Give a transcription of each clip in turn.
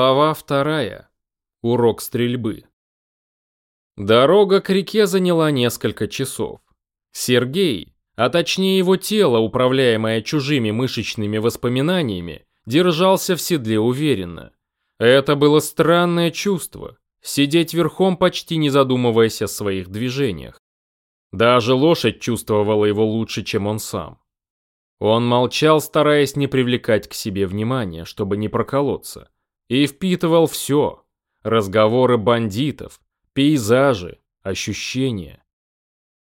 Глава вторая. Урок стрельбы. Дорога к реке заняла несколько часов. Сергей, а точнее его тело, управляемое чужими мышечными воспоминаниями, держался в седле уверенно. Это было странное чувство – сидеть верхом, почти не задумываясь о своих движениях. Даже лошадь чувствовала его лучше, чем он сам. Он молчал, стараясь не привлекать к себе внимания, чтобы не проколоться – и впитывал все. Разговоры бандитов, пейзажи, ощущения.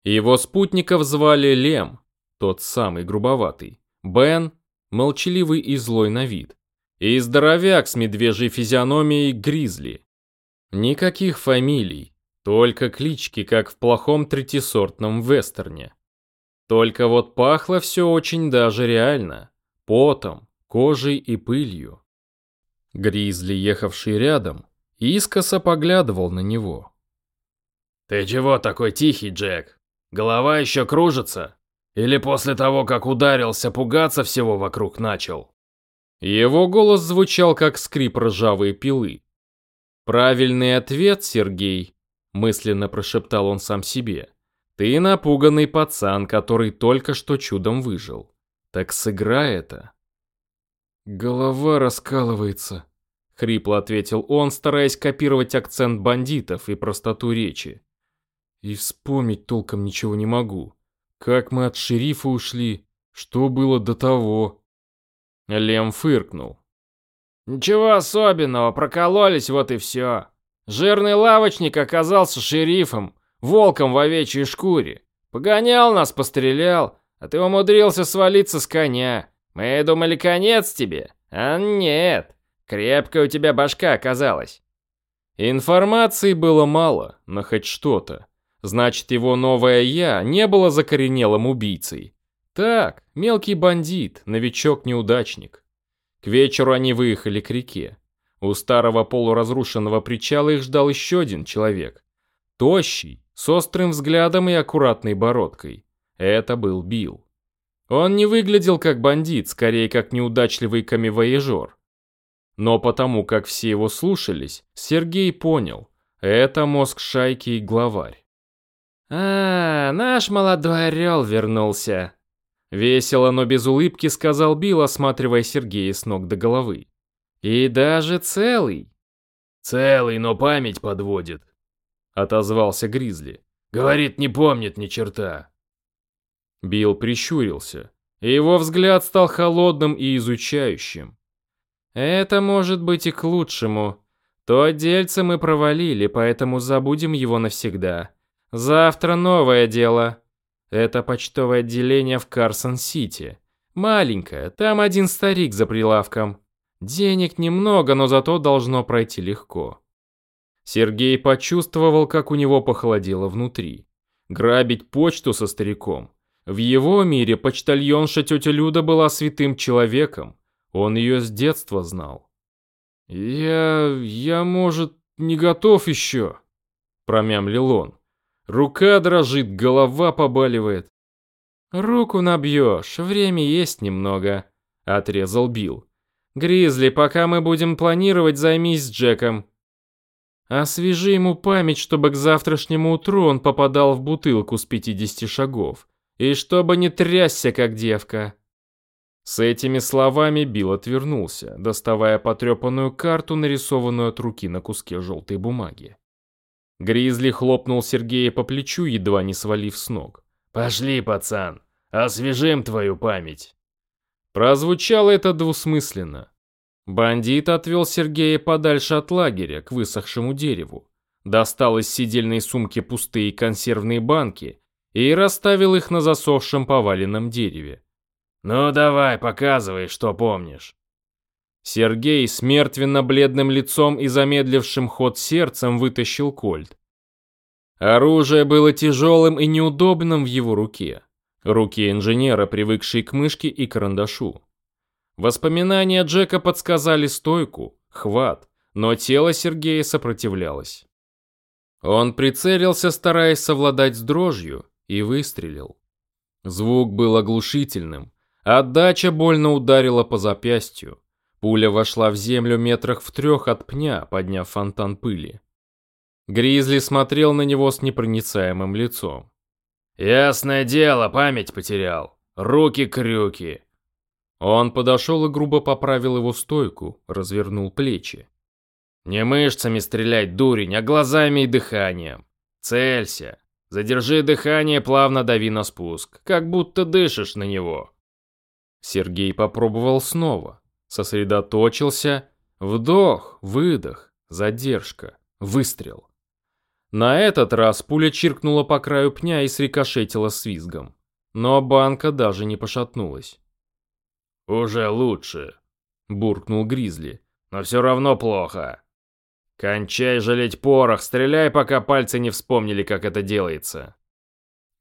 Его спутников звали Лем, тот самый грубоватый, Бен, молчаливый и злой на вид, и здоровяк с медвежьей физиономией Гризли. Никаких фамилий, только клички, как в плохом третисортном вестерне. Только вот пахло все очень даже реально, потом, кожей и пылью. Гризли, ехавший рядом, искоса поглядывал на него. «Ты чего такой тихий, Джек? Голова еще кружится? Или после того, как ударился, пугаться всего вокруг начал?» Его голос звучал, как скрип ржавой пилы. «Правильный ответ, Сергей», — мысленно прошептал он сам себе. «Ты напуганный пацан, который только что чудом выжил. Так сыграй это». «Голова раскалывается», — хрипло ответил он, стараясь копировать акцент бандитов и простоту речи. «И вспомнить толком ничего не могу. Как мы от шерифа ушли? Что было до того?» Лем фыркнул. «Ничего особенного, прокололись, вот и все. Жирный лавочник оказался шерифом, волком в овечьей шкуре. Погонял нас, пострелял, а ты умудрился свалиться с коня. Мы думали, конец тебе. А нет, крепкая у тебя башка оказалась. Информации было мало, но хоть что-то. Значит, его новое «я» не было закоренелым убийцей. Так, мелкий бандит, новичок-неудачник. К вечеру они выехали к реке. У старого полуразрушенного причала их ждал еще один человек. Тощий, с острым взглядом и аккуратной бородкой. Это был Билл. Он не выглядел как бандит, скорее как неудачливый камевояжер. Но потому как все его слушались, Сергей понял, это мозг шайки и главарь. «А, наш молодой орел вернулся», — весело, но без улыбки сказал Билл, осматривая Сергея с ног до головы. «И даже целый». «Целый, но память подводит», — отозвался Гризли. «Говорит, не помнит ни черта». Билл прищурился, и его взгляд стал холодным и изучающим. «Это может быть и к лучшему. То дельце мы провалили, поэтому забудем его навсегда. Завтра новое дело. Это почтовое отделение в Карсон-Сити. Маленькое, там один старик за прилавком. Денег немного, но зато должно пройти легко». Сергей почувствовал, как у него похолодело внутри. Грабить почту со стариком в его мире почтальонша тетя Люда была святым человеком. Он ее с детства знал. «Я... я, может, не готов еще?» Промямлил он. Рука дрожит, голова побаливает. «Руку набьешь, время есть немного», — отрезал Билл. «Гризли, пока мы будем планировать, займись с Джеком. Освежи ему память, чтобы к завтрашнему утру он попадал в бутылку с 50 шагов. И чтобы не трясся, как девка. С этими словами Билл отвернулся, доставая потрепанную карту, нарисованную от руки на куске желтой бумаги. Гризли хлопнул Сергея по плечу, едва не свалив с ног. «Пошли, пацан, освежим твою память». Прозвучало это двусмысленно. Бандит отвел Сергея подальше от лагеря, к высохшему дереву. Достал из сидельной сумки пустые консервные банки и расставил их на засохшем поваленном дереве. «Ну давай, показывай, что помнишь». Сергей с мертвенно-бледным лицом и замедлившим ход сердцем вытащил кольт. Оружие было тяжелым и неудобным в его руке. Руки инженера, привыкшие к мышке и карандашу. Воспоминания Джека подсказали стойку, хват, но тело Сергея сопротивлялось. Он прицелился, стараясь совладать с дрожью, и выстрелил. Звук был оглушительным. Отдача больно ударила по запястью. Пуля вошла в землю метрах в трех от пня, подняв фонтан пыли. Гризли смотрел на него с непроницаемым лицом. «Ясное дело, память потерял. Руки-крюки». Он подошел и грубо поправил его стойку, развернул плечи. «Не мышцами стрелять, дурень, а глазами и дыханием. Целься. Задержи дыхание, плавно дави на спуск, как будто дышишь на него». Сергей попробовал снова. Сосредоточился. Вдох, выдох, задержка, выстрел. На этот раз пуля чиркнула по краю пня и срикошетила с визгом. Но банка даже не пошатнулась. «Уже лучше», — буркнул Гризли. «Но все равно плохо. Кончай жалеть порох, стреляй, пока пальцы не вспомнили, как это делается».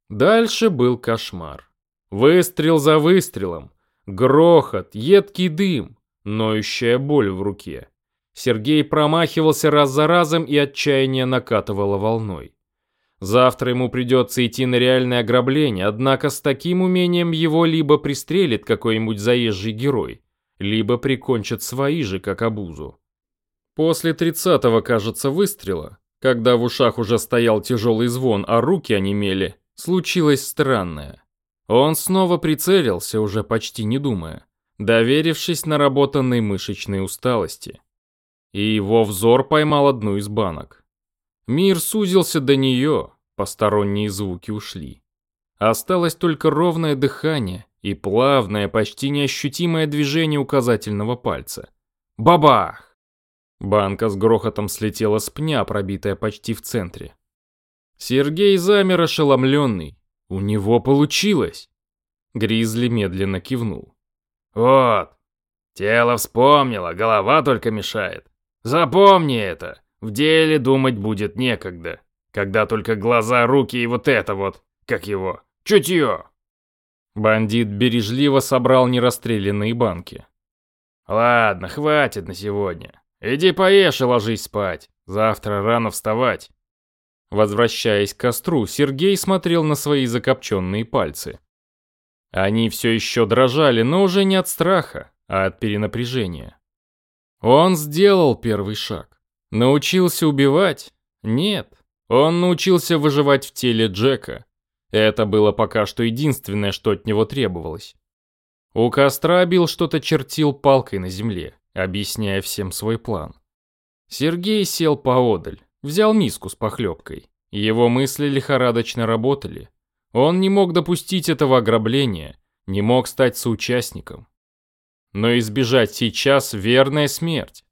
Дальше был кошмар. Выстрел за выстрелом. Грохот, едкий дым, ноющая боль в руке. Сергей промахивался раз за разом, и отчаяние накатывало волной. Завтра ему придется идти на реальное ограбление, однако с таким умением его либо пристрелит какой-нибудь заезжий герой, либо прикончат свои же, как обузу. После тридцатого, кажется, выстрела, когда в ушах уже стоял тяжелый звон, а руки онемели, случилось странное. Он снова прицелился, уже почти не думая, доверившись наработанной мышечной усталости и его взор поймал одну из банок. Мир сузился до нее, посторонние звуки ушли. Осталось только ровное дыхание и плавное, почти неощутимое движение указательного пальца. Бабах! Банка с грохотом слетела с пня, пробитая почти в центре. Сергей замер ошеломленный. У него получилось! Гризли медленно кивнул. «Вот, тело вспомнило, голова только мешает. Запомни это. В деле думать будет некогда. Когда только глаза, руки и вот это вот, как его, чутье. Бандит бережливо собрал нерастрелянные банки. Ладно, хватит на сегодня. Иди поешь и ложись спать. Завтра рано вставать. Возвращаясь к костру, Сергей смотрел на свои закопченные пальцы. Они все еще дрожали, но уже не от страха, а от перенапряжения. Он сделал первый шаг. Научился убивать? Нет. Он научился выживать в теле Джека. Это было пока что единственное, что от него требовалось. У костра Билл что-то чертил палкой на земле, объясняя всем свой план. Сергей сел поодаль, взял миску с похлебкой. Его мысли лихорадочно работали. Он не мог допустить этого ограбления, не мог стать соучастником. Но избежать сейчас верная смерть.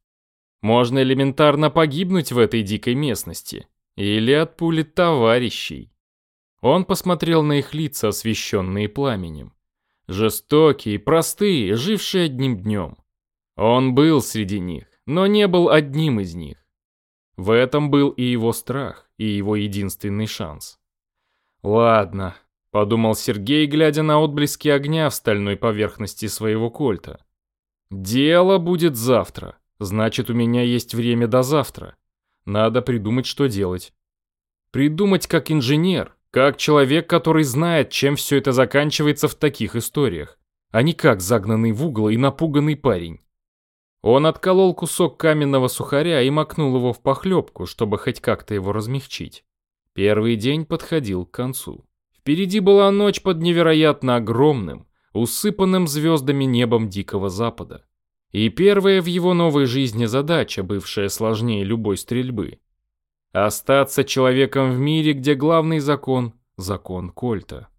Можно элементарно погибнуть в этой дикой местности. Или от пули товарищей. Он посмотрел на их лица, освещенные пламенем. Жестокие, простые, жившие одним днем. Он был среди них, но не был одним из них. В этом был и его страх, и его единственный шанс. «Ладно», — подумал Сергей, глядя на отблески огня в стальной поверхности своего кольта. Дело будет завтра. Значит, у меня есть время до завтра. Надо придумать, что делать. Придумать как инженер, как человек, который знает, чем все это заканчивается в таких историях, а не как загнанный в угол и напуганный парень. Он отколол кусок каменного сухаря и макнул его в похлебку, чтобы хоть как-то его размягчить. Первый день подходил к концу. Впереди была ночь под невероятно огромным, усыпанным звездами небом Дикого Запада. И первая в его новой жизни задача, бывшая сложнее любой стрельбы. Остаться человеком в мире, где главный закон – закон Кольта.